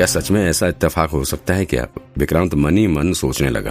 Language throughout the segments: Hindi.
क्या सच में ऐसा इत्तेफाक हो सकता है क्या विक्रांत मनी मन सोचने लगा?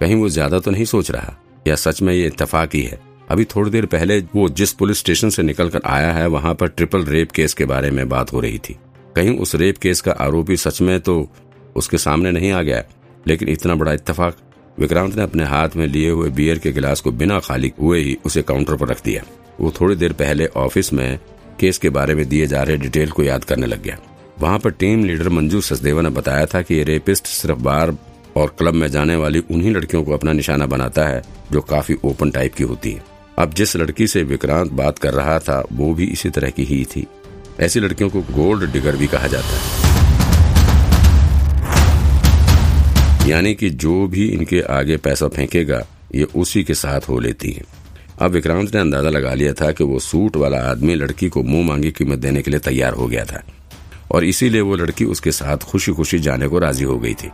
कहीं वो ज़्यादा तो नहीं सोच रहा? या सच में ये इत्तेफाक ही है? अभी थोड़ी देर पहले वो जिस पुलिस स्टेशन से निकलकर आया है, वहाँ पर ट्रिपल रेप केस के बारे में बात हो रही थी। कहीं उस रेप केस का आरोपी सच में तो उसके सामने नहीं आ गया, लेकिन इतना बड़ा इत्तेफाक विक्रांत ने अपने हाथ में लिए हुए बियर के गिलास को बिना खाली हुए ही उसे काउंटर पर रख दिया। वो थोड़ी देर पहले ऑफ़िस में केस के बारे में दिए जा रहे डिटेल को याद करने लग गया। वहाँ पर टीम लीडर मंजू सचदेवा ने बताया था कि ये रेपिस्ट सिर्फ़ बार और क्लब में जाने वाली उन्हीं लड़कियों को अपना निशाना बनाता है जो काफ़ी ओपन टाइप की होती है। अब जिस लड़की से विक्रांत बात कर रहा था, वो भी इसी तरह की ही थी। ऐसी लड़कियों को गोल्ड डिगर भी कहा जाता है। यानी कि जो भी इनके आगे पैसा फेंकेगा, ये उसी के साथ हो लेती है। अब विक्रांत ने अंदाज़ा लगा लिया था कि वो सूट वाला आदमी लड़की को मुँह मांगी कीमत देने के लिए तैयार हो गया था। और इसीलिए वो लड़की उसके साथ खुशी खुशी जाने को राज़ी हो गई थी।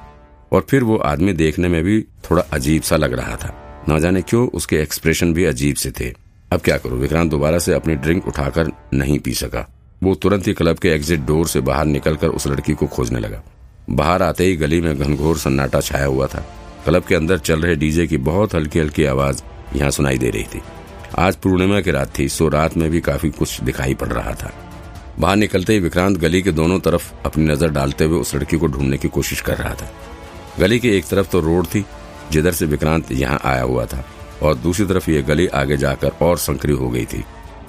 और फिर वो आदमी देखने में भी थोड़ा अजीब सा लग रहा था। न जाने क्यों उसके एक्सप्रेशन भी अजीब से थे। अब क्या करूँ? विक्रांत दोबारा से अपनी ड्रिंक उठाकर नहीं पी सका। वो तुरंत ही क्लब के एग्जिट डोर से बाहर निकलकर उस लड़की को खोजने लगा। बाहर आते ही गली में घनघोर सन्नाटा छाया हुआ था। क्लब के अंदर चल रहे डीजे की बहुत हल्की हल्की आवाज़ यहाँ सुनाई दे रही थी। आज पूर्णिमा की रात थी, सो रात में भी काफ़ी कुछ दिखाई पड़ रहा था। बाहर निकलते ही विक्रांत गली के दोनों तरफ़ अपनी नज़र डालते हुए उस लड़की को ढूँढने की कोशिश कर रहा था। गली की एक तरफ़ तो रोड थी, जिधर से विक्रांत यहाँ आया हुआ था, और दूसरी तरफ़ ये गली आगे जाकर और संकरी हो गई थी।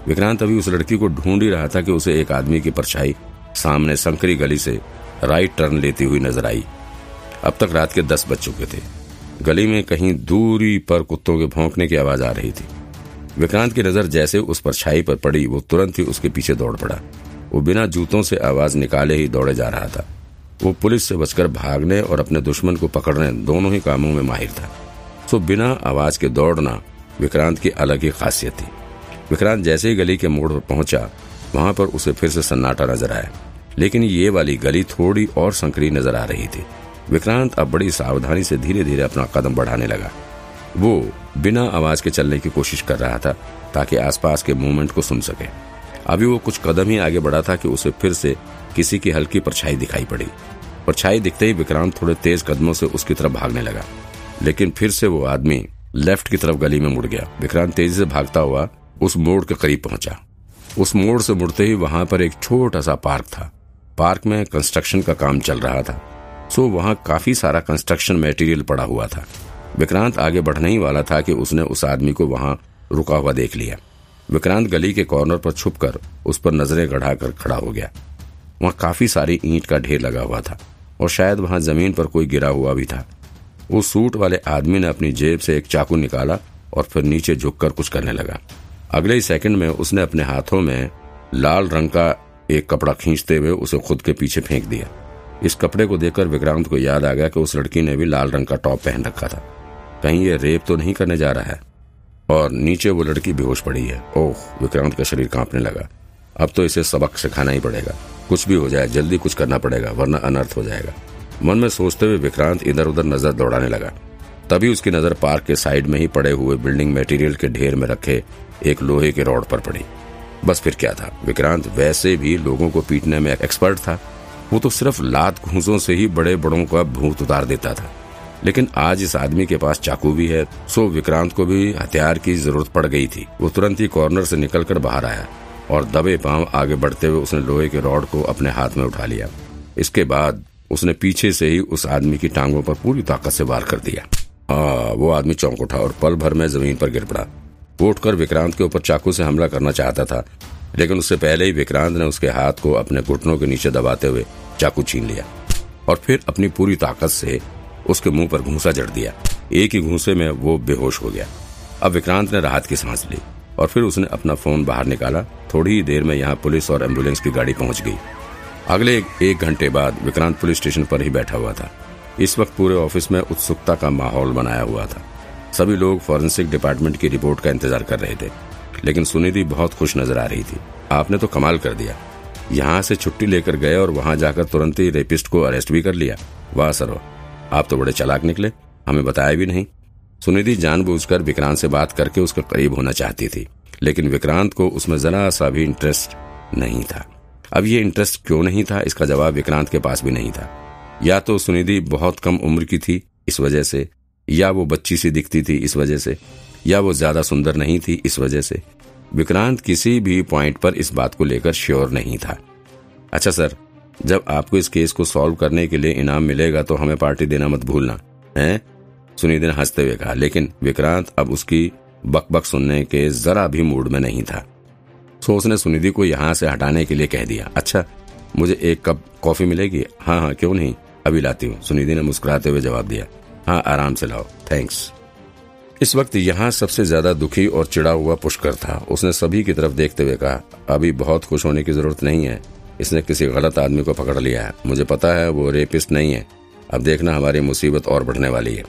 विक्रांत अभी उस लड़की को ढूंढ ही रहा था कि उसे एक आदमी की परछाई सामने संकरी गली से राइट टर्न लेती हुई नज़र आई। अब तक रात के दस बज चुके थे। गली में कहीं दूरी पर कुत्तों के भौंकने की आवाज़ आ रही थी। विक्रांत की नज़र जैसे उस परछाई पर पड़ी, वो तुरंत ही उसके पीछे दौड़ पड़ा। वो बिना जूतों से आवाज़ निकाले ही दौड़े जा रहा था। वो पुलिस से बचकर भागने और अपने दुश्मन को पकड़ने दोनों ही कामों में माहिर था। सो बिना आवाज़ के दौड़ना विक्रांत की अलग ही खासियत थी। विक्रांत जैसे ही गली के मोड़ पर पहुँचा, वहाँ पर उसे फिर से सन्नाटा नज़र आया। लेकिन ये वाली गली थोड़ी और संकरी नज़र आ रही थी। विक्रांत अब बड़ी सावधानी से धीरे धीरे अपना कदम बढ़ाने लगा। वो बिना आवाज़ के चलने की कोशिश कर रहा था ताकि आसपास के मूवमेंट को सुन सके। अभी वो कुछ कदम ही आगे बढ़ा था कि उसे फिर से किसी की हल्की परछाई दिखाई पड़ी। परछाई दिखते ही विक्रांत थोड़े तेज कदमों से उसकी तरफ़ भागने लगा। लेकिन फिर से वो आदमी लेफ़्ट की तरफ़ गली में मुड़ गया। विक्रांत तेज़ी से भागता हुआ उस मोड़ के करीब पहुँचा। उस मोड़ से मुड़ते ही वहाँ पर एक छोटा सा पार्क था। पार्क में कंस्ट्रक्शन का काम चल रहा था। सो वहाँ काफ़ी सारा कंस्ट्रक्शन मटेरियल पड़ा हुआ था। विक्रांत आगे बढ़ने ही वाला था कि उसने उस आदमी को वहाँ रुका हुआ देख लिया। विक्रांत गली के कॉर्नर पर छुपकर उस पर नज़रें गढ़ाकर खड़ा हो गया। वहाँ काफ़ी सारी ईंट का ढेर लगा हुआ था और शायद वहाँ ज़मीन पर कोई गिरा हुआ भी था। उस सूट वाले आदमी ने अपनी जेब से एक चाकू निकाला और फिर नीचे झुककर कुछ करने लगा। अगले ही सेकंड में उसने अपने हाथों में लाल रंग का एक कपड़ा खींचते हुए उसे खुद के पीछे फेंक दिया। इस कपड़े को देखकर विक्रांत को याद आ गया कि उस लड़की ने भी लाल रंग का टॉप पहन रखा था। कहीं ये रेप तो नहीं करने जा रहा है? और नीचे वो लड़की बेहोश पड़ी है। ओह, विक्रांत का शरीर कांपने लगा। अब तो इसे सबक सिखाना ही पड़ेगा। कुछ भी हो जाए, जल्दी कुछ करना पड़ेगा, वरना अनर्थ हो जाएगा। मन में सोचते हुए विक्रांत इधर उधर नज़र दौड़ाने लगा। तभी उसकी नज़र पार्क के साइड में ही पड़े हुए बिल्डिंग मटेरियल के ढेर में रखे एक लोहे के रॉड पर पड़ी। बस फिर क्या था? विक्रांत वैसे भी लोगों को पीटने में एक्सपर्ट था। वो तो सिर्फ़ लात घूसों से ही बड़े बड़ों का भूत उतार देता था। लेकिन आज इस आदमी के पास चाकू भी है सो विक्रांत को भी हथियार की ज़रूरत पड़ गई थी। वो तुरंत ही कॉर्नर से निकलकर बाहर आया और दबे पाँव आगे बढ़ते हुए उसने लोहे के रॉड को अपने हाथ में उठा लिया। इसके बाद उसने पीछे से ही उस आदमी की टांगों पर पूरी ताकत से वार कर दिया। आ, वो आदमी चौंक उठा और पल भर में ज़मीन पर गिर पड़ा। वो उठकर विक्रांत के ऊपर चाकू से हमला करना चाहता था लेकिन उससे पहले ही विक्रांत ने उसके हाथ को अपने घुटनों के नीचे दबाते हुए चाकू छीन लिया और फिर अपनी पूरी ताकत से उसके मुँह पर घूसा जड़ दिया। एक ही घूसे में वो बेहोश हो गया। अब विक्रांत ने राहत की सांस ली और फिर उसने अपना फ़ोन बाहर निकाला। थोड़ी ही देर में यहाँ पुलिस और एंबुलेंस की गाड़ी पहुँच गई। अगले एक घंटे बाद विक्रांत पुलिस स्टेशन पर ही बैठा हुआ था। इस वक्त पूरे ऑफ़िस में उत्सुकता का माहौल बनाया हुआ था। सभी लोग फॉरेंसिक डिपार्टमेंट की रिपोर्ट का इंतज़ार कर रहे थे, लेकिन सुनिधि बहुत खुश नज़र आ रही थी। आपने तो कमाल कर दिया। यहाँ से छुट्टी लेकर गए और वहाँ जाकर तुरंत ही रेपिस्ट को अरेस्ट भी कर लिया। वाह सर आप तो बड़े चलाक निकले, हमें बताया भी नहीं। सुनिधि जानबूझकर विक्रांत से बात करके उसके करीब होना चाहती थी, लेकिन विक्रांत को उसमें जरा सा भी इंटरेस्ट नहीं था। अब ये इंटरेस्ट क्यों नहीं था, इसका जवाब विक्रांत के पास भी नहीं था। या तो सुनिधि बहुत कम उम्र की थी इस वजह से, या वो बच्ची सी दिखती थी इस वजह से, या वो ज़्यादा सुंदर नहीं थी इस वजह से। विक्रांत किसी भी पॉइंट पर इस बात को लेकर श्योर नहीं था। अच्छा सर जब आपको इस केस को सॉल्व करने के लिए इनाम मिलेगा तो हमें पार्टी देना मत भूलना, है? सुनिधि ने हँसते हुए कहा, लेकिन विक्रांत अब उसकी बकबक सुनने के जरा भी मूड में नहीं था। सो उसने सुनिधि को यहाँ से हटाने के लिए कह दिया अच्छा मुझे एक कप कॉफ़ी मिलेगी? हाँ हाँ क्यों नहीं? अभी लाती हूँ। सुनिधि ने मुस्कुराते हुए जवाब दिया हाँ आराम से लाओ, थैंक्स। इस वक्त यहाँ सबसे ज़्यादा दुखी और चिड़ा हुआ पुष्कर था। उसने सभी की तरफ़ देखते हुए कहा, अभी बहुत खुश होने की ज़रूरत नहीं है। इसने किसी गलत आदमी को पकड़ लिया है। मुझे पता है वो रेपिस्ट नहीं है। अब देखना हमारी मुसीबत और बढ़ने वाली है।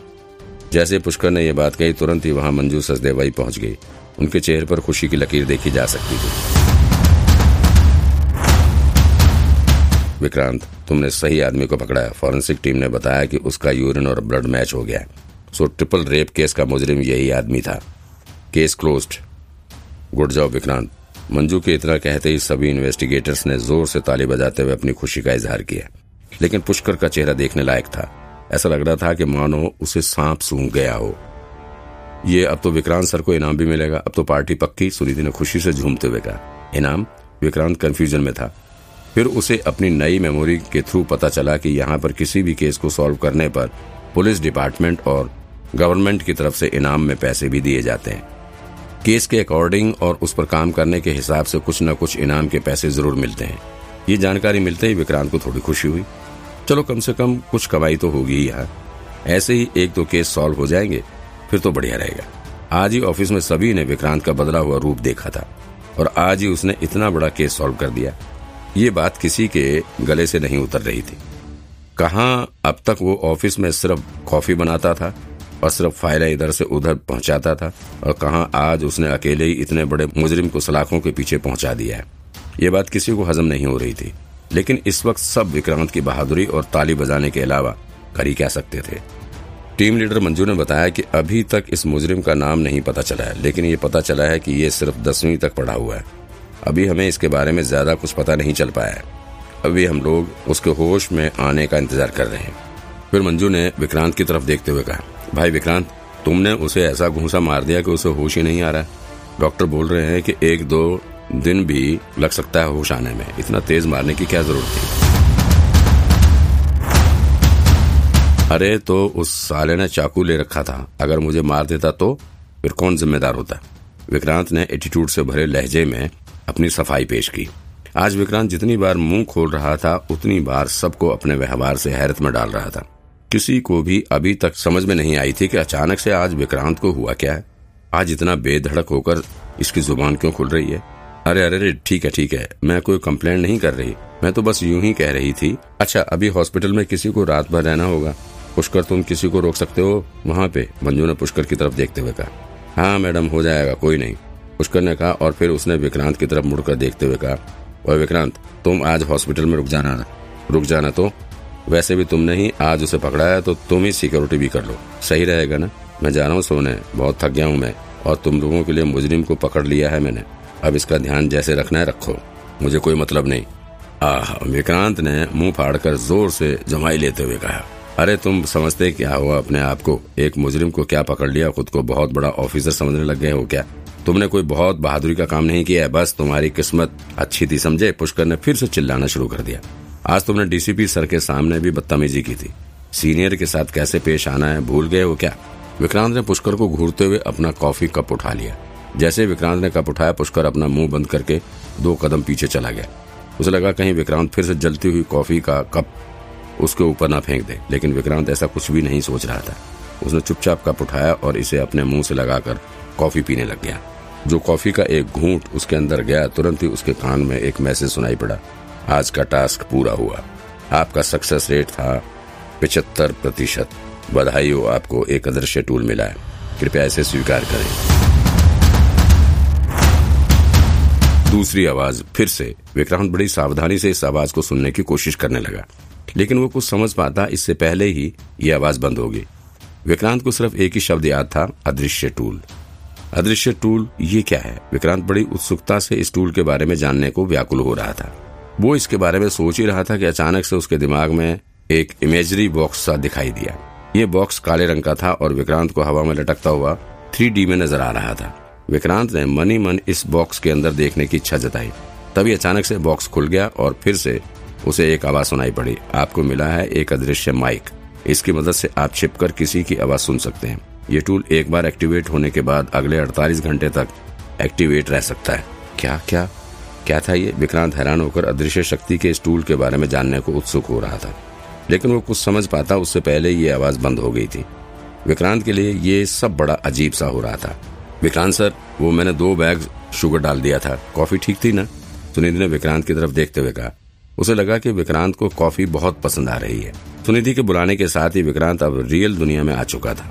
जैसे पुष्कर ने यह बात कही, तुरंत ही वहाँ मंजू सचदेवाई पहुँच गई उनके चेहरे पर खुशी की लकीर देखी जा सकती थी। विक्रांत, तुमने सही आदमी को पकड़ा है। फॉरेंसिक टीम ने बताया कि उसका यूरिन और ब्लड मैच हो गया सो ट्रिपल रेप केस का मुजरिम यही आदमी था। Case closed. Good job, Vikrant. Manju के इतना कहते ही सभी इन्वेस्टिगेटर्स ने ज़ोर से ताली बजाते हुए अपनी खुशी का इजहार किया। लेकिन पुष्कर का चेहरा देखने लायक था। ऐसा लग रहा था कि मानो उसे सांप सूंघ गया हो। ये अब तो विक्रांत सर को इनाम भी मिलेगा। अब तो पार्टी पक्की सुनिधि ने खुशी से झूमते हुए कहा। इनाम? विक्रांत कंफ्यूजन में था। फिर उसे अपनी नई मेमोरी के थ्रू पता चला कि यहाँ पर किसी भी केस को सॉल्व करने पर पुलिस डिपार्टमेंट और गवर्नमेंट की तरफ़ से इनाम में पैसे भी दिए जाते हैं। केस के अकॉर्डिंग और उस पर काम करने के हिसाब से कुछ न कुछ इनाम के पैसे ज़रूर मिलते हैं। ये जानकारी मिलते ही विक्रांत को थोड़ी खुशी हुई। चलो कम से कम कुछ कमाई तो होगी ही यहाँ ऐसे ही एक दो केस सॉल्व हो जाएँगे, फिर तो बढ़िया रहेगा। आज ही ऑफ़िस में सभी ने विक्रांत का बदला हुआ रूप देखा था और आज ही उसने इतना बड़ा केस सॉल्व कर दिया। ये बात किसी के गले से नहीं उतर रही थी। कहा अब तक वो ऑफ़िस में सिर्फ़ कॉफ़ी बनाता था और सिर्फ़ फाइलें इधर से उधर पहुंचाता था और कहा, आज उसने अकेले ही इतने बड़े मुजरिम को सलाखों के पीछे पहुँचा दिया है। ये बात किसी को हजम नहीं हो रही थी। लेकिन इस वक्त सब विक्रांत की बहादुरी और ताली बजाने के अलावा कर ही क्या सकते थे? टीम लीडर मंजू ने बताया कि अभी तक इस मुजरिम का नाम नहीं पता चला है, लेकिन ये पता चला है कि ये सिर्फ़ दसवीं तक पढ़ा हुआ है। अभी हमें इसके बारे में ज़्यादा कुछ पता नहीं चल पाया है। अभी हम लोग उसके होश में आने का इंतज़ार कर रहे हैं। फिर मंजू ने विक्रांत की तरफ़ देखते हुए कहा भाई विक्रांत, तुमने उसे ऐसा घूसा मार दिया कि उसे होश ही नहीं आ रहा। डॉक्टर बोल रहे हैं कि एक दो दिन भी लग सकता है होश आने में। इतना तेज मारने की क्या ज़रूरत थी? अरे तो उस साले ने चाकू ले रखा था। अगर मुझे मार देता तो फिर कौन जिम्मेदार होता? विक्रांत ने एटीट्यूड से भरे लहजे में अपनी सफ़ाई पेश की। आज विक्रांत जितनी बार मुँह खोल रहा था, उतनी बार सबको अपने व्यवहार से हैरत में डाल रहा था। किसी को भी अभी तक समझ में नहीं आई थी कि अचानक से आज विक्रांत को हुआ क्या है। आज इतना बेधड़क होकर इसकी ज़ुबान क्यों खुल रही है? अरे अरे अरे, ठीक है ठीक है। मैं कोई कंप्लेंट नहीं कर रही। मैं तो बस यूँ ही कह रही थी अच्छा अभी हॉस्पिटल में किसी को रात भर रहना होगा। पुष्कर तुम किसी को रोक सकते हो? वहाँ पे मंजू ने पुष्कर की तरफ़ देखते हुए कहा। हाँ मैडम, हो जाएगा, कोई नहीं। पुष्कर ने कहा और फिर उसने विक्रांत की तरफ़ मुड़कर देखते हुए कहा विक्रांत, तुम आज हॉस्पिटल में रुक जाना रुक जाना तो वैसे भी तुमने ही आज उसे पकड़ा है तो तुम ही सिक्योरिटी भी कर लो। सही रहेगा ना? मैं जा रहा हूँ सोने। बहुत थक गया हूँ मैं। और तुम लोगों के लिए मुजरिम को पकड़ लिया है मैंने। अब इसका ध्यान जैसे रखना है, रखो। मुझे कोई मतलब नहीं। आह, विक्रांत ने मुँह फाड़कर ज़ोर से जमाई लेते हुए कहा, अरे, तुम समझते क्या हुआ अपने आप को? एक मुजरिम को क्या पकड़ लिया? खुद को बहुत बड़ा ऑफिसर समझने लग गए हो क्या? तुमने कोई बहुत बहादुरी का काम नहीं किया है? बस तुम्हारी किस्मत अच्छी थी, समझे? पुष्कर ने फिर से चिल्लाना शुरू कर दिया। आज तुमने डीसीपी सर के सामने भी बदतमीजी की थी। सीनियर के साथ कैसे पेश आना है, भूल गए हो क्या? विक्रांत ने पुष्कर को घूरते हुए अपना कॉफ़ी कप उठा लिया। जैसे विक्रांत ने कप उठाया, पुष्कर अपना मुँह बंद करके दो कदम पीछे चला गया। उसे लगा कहीं विक्रांत फिर से जलती हुई कॉफ़ी का कप उसके ऊपर ना फेंक दे, लेकिन विक्रांत ऐसा कुछ भी नहीं सोच रहा था। उसने चुपचाप कप उठाया और इसे अपने मुँह से लगाकर कॉफ़ी पीने लग गया। जो कॉफ़ी का एक घूंट उसके अंदर गया, तुरंत ही उसके कान में एक मैसेज सुनाई पड़ा। आज का टास्क पूरा हुआ। आपका सक्सेस रेट था पिछहत्तर प्रतिशत। बधाई हो आपको एक अदृश्य टूल मिला है। कृपया इसे स्वीकार करें। दूसरी आवाज़ फिर से। विक्रांत बड़ी सावधानी से इस आवाज़ को सुनने की कोशिश करने लगा। लेकिन वो कुछ समझ पाता, इससे पहले ही ये आवाज़ बंद हो गई विक्रांत को सिर्फ़ एक ही शब्द याद था, अदृश्य टूल अदृश्य टूल ये क्या है? विक्रांत बड़ी उत्सुकता से इस टूल के बारे में जानने को व्याकुल हो रहा था। वो इसके बारे में सोच ही रहा था कि अचानक से उसके दिमाग में एक इमेजरी बॉक्स सा दिखाई दिया। ये बॉक्स काले रंग का था और विक्रांत को हवा में लटकता हुआ थ्री में नज़र आ रहा था। विक्रांत ने मनी मन इस बॉक्स के अंदर देखने की इच्छा जताई। तभी अचानक से बॉक्स खुल गया और फिर से उसे एक आवाज़ सुनाई पड़ी। आपको मिला है एक अदृश्य माइक इसकी मदद से आप छिपकर किसी की आवाज़ सुन सकते हैं। ये टूल एक बार एक्टिवेट होने के बाद अगले 48 घंटे तक एक्टिवेट रह सकता है। क्या क्या? क्या था ये? विक्रांत हैरान होकर अदृश्य शक्ति के इस टूल के बारे में जानने को उत्सुक हो रहा था। लेकिन वो कुछ समझ पाता, उससे पहले ये आवाज़ बंद हो गई थी। विक्रांत के लिए ये सब बड़ा अजीब सा हो रहा था। विक्रांत सर, वो मैंने दो बैग शुगर डाल दिया था। कॉफ़ी ठीक थी ना? सुनिधि ने विक्रांत की तरफ़ देखते हुए कहा। उसे लगा कि विक्रांत को कॉफ़ी बहुत पसंद आ रही है। सुनिधि के बुलाने के साथ ही विक्रांत अब रियल दुनिया में आ चुका था।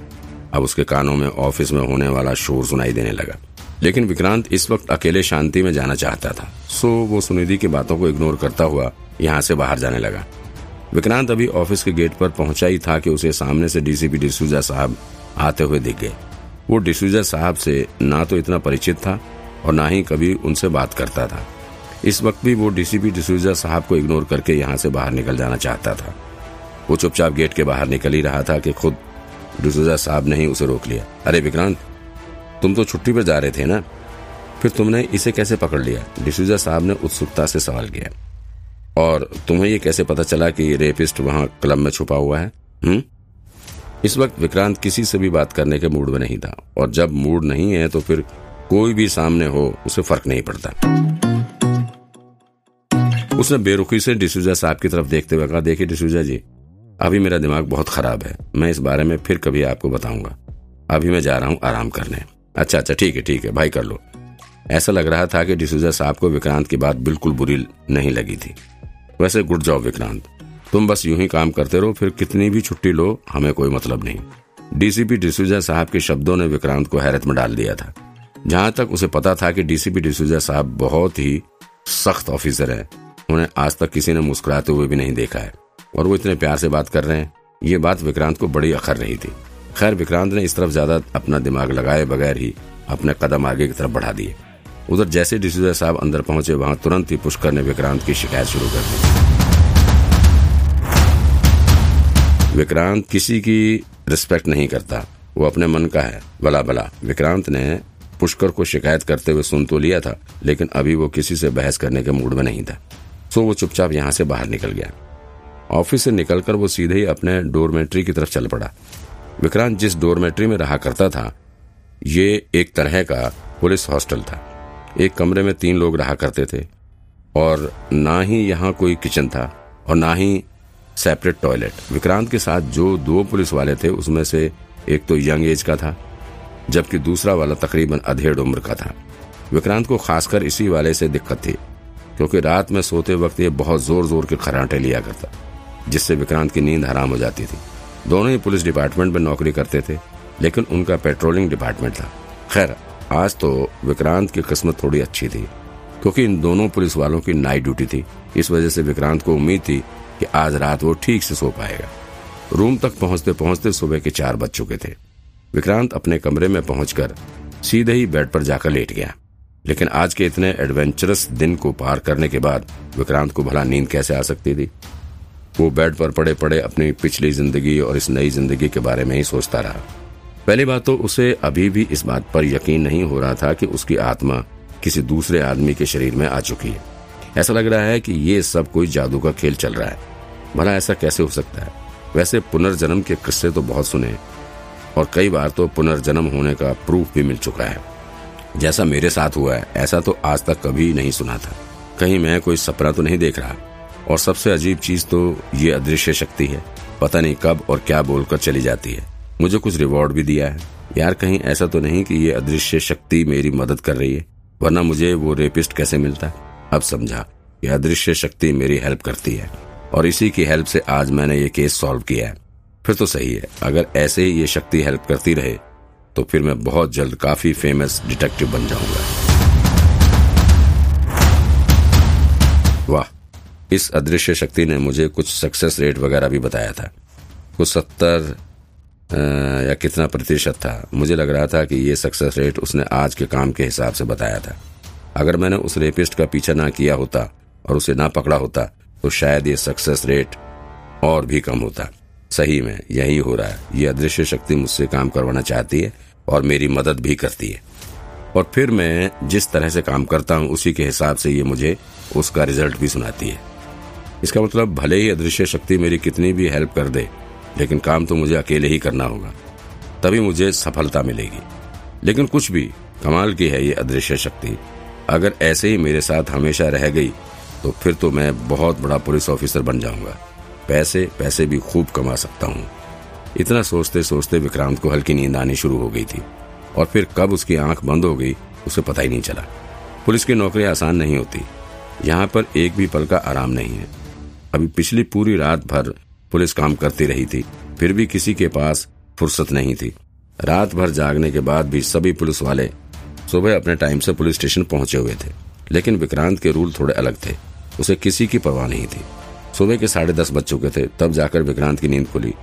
अब उसके कानों में ऑफ़िस में होने वाला शोर सुनाई देने लगा। लेकिन विक्रांत इस वक्त अकेले शांति में जाना चाहता था। सो वो सुनिधि की बातों को इग्नोर करता हुआ यहाँ से बाहर जाने लगा। विक्रांत अभी ऑफ़िस के गेट पर पहुँचा ही था कि उसे सामने से डीसीपी डिसूजा साहब आते हुए दिख गए। वो डिसूजा साहब से ना तो इतना परिचित था और ना ही कभी उनसे बात करता था। इस वक्त भी वो डीसीपी डिसूजा साहब को इग्नोर करके यहाँ से बाहर निकल जाना चाहता था। वो चुपचाप गेट के बाहर निकल ही रहा था कि खुद डिसूजा साहब ने ही उसे रोक लिया। अरे विक्रांत तुम तो छुट्टी पर जा रहे थे ना? फिर तुमने इसे कैसे पकड़ लिया? डिसूजा साहब ने उत्सुकता से सवाल किया। और तुम्हें ये कैसे पता चला कि रेपिस्ट वहाँ क्लब में छुपा हुआ है? हुँ? इस वक्त विक्रांत किसी से भी बात करने के मूड में नहीं था। और जब मूड नहीं है तो फिर कोई भी सामने हो, उसे फ़र्क नहीं पड़ता। उसने बेरुखी से डिसूजा साहब की तरफ़ देखते हुए कहा, देखिए डिसूजा जी, अभी मेरा दिमाग बहुत खराब है। मैं इस बारे में फिर कभी आपको बताऊँगा। अभी मैं जा रहा हूँ आराम करने। अच्छा अच्छा ठीक है ठीक है, भाई कर लो। ऐसा लग रहा था कि डिसूजा साहब को विक्रांत की बात बिल्कुल बुरी नहीं लगी थी। वैसे गुड जॉब विक्रांत, तुम बस यूँ ही काम करते रहो, फिर कितनी भी छुट्टी लो, हमें कोई मतलब नहीं। डीसीपी डिसूजा साहब के शब्दों ने विक्रांत को हैरत में डाल दिया था। जहाँ तक उसे पता था कि डीसीपी डिसूजा साहब बहुत ही सख्त ऑफिसर है, उन्हें आज तक किसी ने मुस्कुराते हुए भी नहीं देखा है। और वो इतने प्यार से बात कर रहे हैं, ये बात विक्रांत को बड़ी अखर रही थी। खैर, विक्रांत ने इस तरफ़ ज़्यादा अपना दिमाग लगाए बगैर ही अपने कदम आगे की तरफ़ बढ़ा दिए। उधर जैसे डिसूजा साहब अंदर पहुँचे, वहाँ तुरंत ही पुष्कर ने विक्रांत की शिकायत शुरू कर दी। विक्रांत किसी की रिस्पेक्ट नहीं करता। वो अपने मन का है। भला भला विक्रांत ने पुष्कर को शिकायत करते हुए सुन तो लिया था, लेकिन अभी वो किसी से बहस करने के मूड में नहीं था। सो वो चुपचाप यहाँ से बाहर निकल गया। ऑफ़िस से निकलकर वो सीधे ही अपने डोरमेट्री की तरफ़ चल पड़ा। विक्रांत जिस डोरमेट्री में रहा करता था, ये एक तरह का पुलिस हॉस्टल था। एक कमरे में तीन लोग रहा करते थे और ना ही यहाँ कोई किचन था और ना ही सेपरेट टॉयलेट। विक्रांत के साथ जो दो पुलिस वाले थे, उसमें से एक तो यंग एज का था, जबकि दूसरा वाला तकरीबन अधेड़ उम्र का था। विक्रांत को खासकर इसी वाले से दिक्कत थी, क्योंकि रात में सोते वक्त ये बहुत ज़ोर ज़ोर के खराटे लिया करता, जिससे विक्रांत की नींद हराम हो जाती थी। दोनों ही पुलिस डिपार्टमेंट में नौकरी करते थे, लेकिन उनका पेट्रोलिंग डिपार्टमेंट था। खैर, आज तो विक्रांत की किस्मत थोड़ी अच्छी थी, क्योंकि इन दोनों पुलिस वालों की नाइट ड्यूटी थी। इस वजह से विक्रांत को उम्मीद थी कि आज रात वो ठीक से सो पाएगा। रूम तक पहुँचते पहुँचते सुबह के चार बज चुके थे। विक्रांत अपने कमरे में पहुंचकर सीधे ही बेड पर जाकर लेट गया। लेकिन आज के इतने एडवेंचरस दिन को पार करने के बाद विक्रांत को भला नींद कैसे आ सकती थी? वो बेड पर पड़े पड़े अपनी पिछली ज़िंदगी और इस नई ज़िंदगी के बारे में ही सोचता रहा। पहली बात तो उसे अभी भी इस बात पर यकीन नहीं हो रहा था कि उसकी आत्मा किसी दूसरे आदमी के शरीर में आ चुकी है। ऐसा लग रहा है कि ये सब कोई जादू का खेल चल रहा है। भला ऐसा कैसे हो सकता है? वैसे पुनर्जन्म के किस्से तो बहुत सुने और कई बार तो पुनर्जन्म होने का प्रूफ भी मिल चुका है। जैसा मेरे साथ हुआ है, ऐसा तो आज तक कभी नहीं सुना था। कहीं मैं कोई सपना तो नहीं देख रहा। और सबसे अजीब चीज़ तो ये अदृश्य शक्ति है। पता नहीं कब और क्या बोलकर चली जाती है। मुझे कुछ रिवॉर्ड भी दिया है। यार कहीं ऐसा तो नहीं कि ये अदृश्य शक्ति मेरी मदद कर रही है, वरना मुझे वो रेपिस्ट कैसे मिलता? अब समझा कि अदृश्य शक्ति मेरी हेल्प करती है। और इसी की हेल्प से आज मैंने ये केस सॉल्व किया है। फिर तो सही है, अगर ऐसे ही ये शक्ति हेल्प करती रहे तो फिर मैं बहुत जल्द काफ़ी फ़ेमस डिटेक्टिव बन जाऊँगा। इस अदृश्य शक्ति ने मुझे कुछ सक्सेस रेट वगैरह भी बताया था। कुछ सत्तर या कितना प्रतिशत था। मुझे लग रहा था कि ये सक्सेस रेट उसने आज के काम के हिसाब से बताया था। अगर मैंने उस रेपिस्ट का पीछा ना किया होता और उसे ना पकड़ा होता तो शायद ये सक्सेस रेट और भी कम होता। सही में, यही हो रहा है। ये अदृश्य शक्ति मुझसे काम करवाना चाहती है और मेरी मदद भी करती है। और फिर मैं जिस तरह से काम करता हूँ, उसी के हिसाब से ये मुझे उसका रिज़ल्ट भी सुनाती है। इसका मतलब भले ही अदृश्य शक्ति मेरी कितनी भी हेल्प कर दे, लेकिन काम तो मुझे अकेले ही करना होगा। तभी मुझे सफलता मिलेगी। लेकिन कुछ भी, कमाल की है ये अदृश्य शक्ति। अगर ऐसे ही मेरे साथ हमेशा रह गई तो फिर तो मैं बहुत बड़ा पुलिस ऑफिसर बन जाऊँगा। पैसे पैसे भी खूब कमा सकता हूँ। इतना सोचते सोचते विक्रांत को हल्की नींद आनी शुरू हो गई थी, और फिर कब उसकी आँख बंद हो गई, उसे पता ही नहीं चला। पुलिस की नौकरी आसान नहीं होती। यहाँ पर एक भी पल का आराम नहीं है। अभी पिछली पूरी रात भर पुलिस काम करती रही थी, फिर भी किसी के पास फुर्सत नहीं थी। रात भर जागने के बाद भी सभी पुलिस वाले सुबह अपने टाइम से पुलिस स्टेशन पहुँचे हुए थे, लेकिन विक्रांत के रूल थोड़े अलग थे, उसे किसी की परवाह नहीं थी। सुबह के साढ़े दस बज चुके थे, तब जाकर विक्रांत की नींद खुली।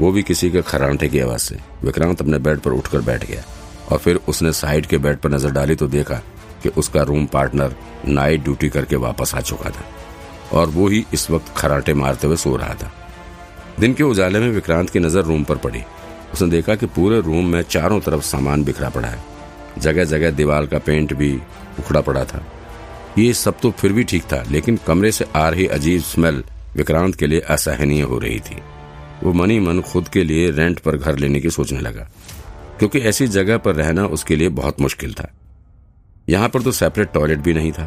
वो भी किसी के खरांटे की आवाज़ से, विक्रांत अपने बेड पर उठकर बैठ गया, और फिर उसने साइड के बेड पर नज़र डाली तो देखा कि उसका रूम पार्टनर नाइट ड्यूटी करके वापस आ चुका था। और वो ही इस वक्त खराटे मारते हुए सो रहा था। दिन के उजाले में विक्रांत की नज़र रूम पर पड़ी। उसने देखा कि पूरे रूम में चारों तरफ़ सामान बिखरा पड़ा है। जगह जगह दीवार का पेंट भी उखड़ा पड़ा था। ये सब तो फिर भी ठीक था, लेकिन कमरे से आ रही अजीब स्मेल विक्रांत के लिए असहनीय हो रही थी। वो मनी मन खुद के लिए रेंट पर घर लेने की सोचने लगा, क्योंकि ऐसी जगह पर रहना उसके लिए बहुत मुश्किल था। यहाँ पर तो सेपरेट टॉयलेट भी नहीं था।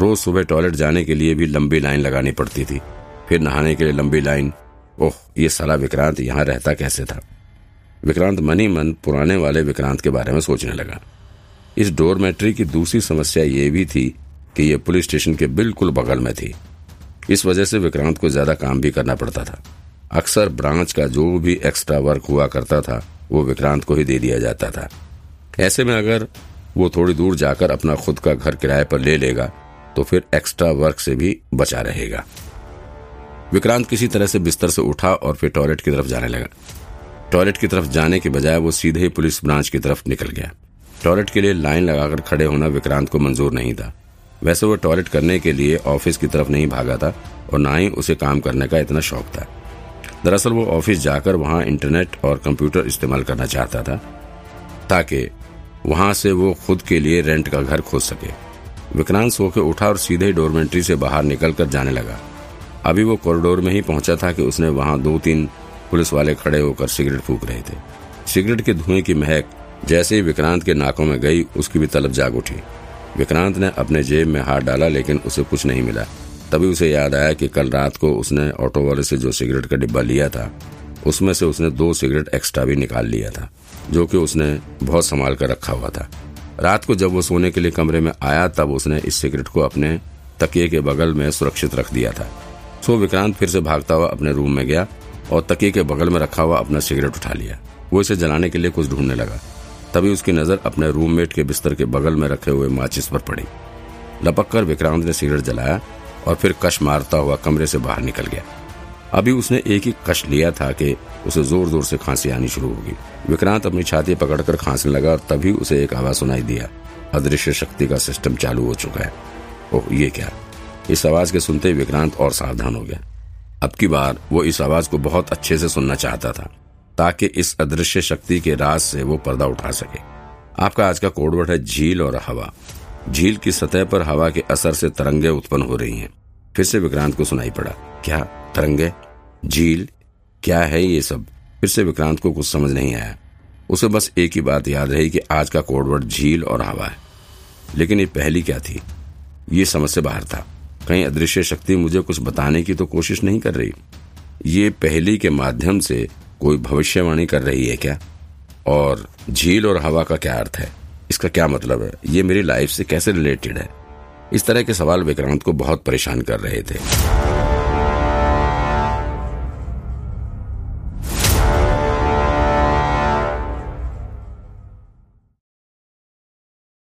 रोज सुबह टॉयलेट जाने के लिए भी लंबी लाइन लगानी पड़ती थी। फिर नहाने के लिए लंबी लाइन। ओह, ये साला विक्रांत यहाँ रहता कैसे था? विक्रांत मनी मन पुराने वाले विक्रांत के बारे में सोचने लगा। इस डोरमेट्री की दूसरी समस्या ये भी थी कि यह पुलिस स्टेशन के बिल्कुल बगल में थी। इस वजह से विक्रांत को ज़्यादा काम भी करना पड़ता था। अक्सर ब्रांच का जो भी एक्स्ट्रा वर्क हुआ करता था, वो विक्रांत को ही दे दिया जाता था। ऐसे में अगर वो थोड़ी दूर जाकर अपना खुद का घर किराए पर ले लेगा तो फिर एक्स्ट्रा वर्क से भी बचा रहेगा। विक्रांत किसी तरह से बिस्तर से उठा और फिर टॉयलेट की तरफ़ जाने लगा। टॉयलेट की तरफ़ जाने के बजाय वो सीधे पुलिस ब्रांच की तरफ़ निकल गया। टॉयलेट के लिए लाइन लगाकर खड़े होना विक्रांत को मंजूर नहीं था। वैसे वो टॉयलेट करने के लिए ऑफ़िस की तरफ़ नहीं भागा था और ना ही उसे काम करने का इतना शौक था। दरअसल वो ऑफ़िस जाकर वहाँ इंटरनेट और कंप्यूटर इस्तेमाल करना चाहता था, ताकि वहाँ से वो खुद के लिए रेंट का घर खोज सके। विक्रांत सो के उठा और सीधे डोरमेंट्री से बाहर निकल कर जाने लगा। अभी वो कॉरिडोर में ही पहुँचा था कि उसने वहाँ दो तीन पुलिस वाले खड़े होकर सिगरेट फूक रहे थे। सिगरेट के धुएँ की महक जैसे ही विक्रांत के नाकों में गई, उसकी भी तलब जाग उठी। विक्रांत ने अपने जेब में हाथ डाला, लेकिन उसे कुछ नहीं मिला। तभी उसे याद आया कि कल रात को उसने ऑटो वाले से जो सिगरेट का डिब्बा लिया था, उसमें से उसने दो सिगरेट एक्स्ट्रा भी निकाल लिया था, जो कि उसने बहुत संभाल कर रखा हुआ था। रात को जब वो सोने के लिए कमरे में आया, तब उसने इस सिगरेट को अपने तकिए के बगल में सुरक्षित रख दिया था। सो विक्रांत फिर से भागता हुआ अपने रूम में गया और तकिए के बगल में रखा हुआ अपना सिगरेट उठा लिया। वो इसे जलाने के लिए कुछ ढूँढने लगा। तभी उसकी नज़र अपने रूममेट के बिस्तर के बगल में रखे हुए माचिस पर पड़ी। लपक कर विक्रांत ने सिगरेट जलाया और फिर कश मारता हुआ कमरे से बाहर निकल गया। अभी उसने एक ही कश लिया था कि उसे ज़ोर ज़ोर से खांसी आनी शुरू होगी विक्रांत अपनी छाती पकड़कर खांसने लगा और तभी उसे एक आवाज़ सुनाई दिया। अदृश्य शक्ति का सिस्टम चालू हो चुका है। ओह, ये क्या? इस आवाज़ के सुनते विक्रांत और सावधान हो गया। अब की बार वो इस आवाज़ को बहुत अच्छे से सुनना चाहता था, ताकि इस अदृश्य शक्ति के राज से वो पर्दा उठा सके। आपका आज का कोडवर्ड है झील और हवा। झील की सतह पर हवा के असर से तरंगे उत्पन्न हो रही हैं। फिर से विक्रांत को सुनाई पड़ा। क्या तरंगे, झील, क्या है ये सब? फिर से विक्रांत को कुछ समझ नहीं आया। उसे बस एक ही बात याद रही कि आज का कोडवर्ड झील और हवा है। लेकिन ये पहली क्या थी? ये समझ से बाहर था। कहीं अदृश्य शक्ति मुझे कुछ बताने की तो कोशिश नहीं कर रही। ये पहली के माध्यम से कोई भविष्यवाणी कर रही है क्या? और झील और हवा का क्या अर्थ है? इसका क्या मतलब है? ये मेरी लाइफ से कैसे रिलेटेड है? इस तरह के सवाल विक्रांत को बहुत परेशान कर रहे थे।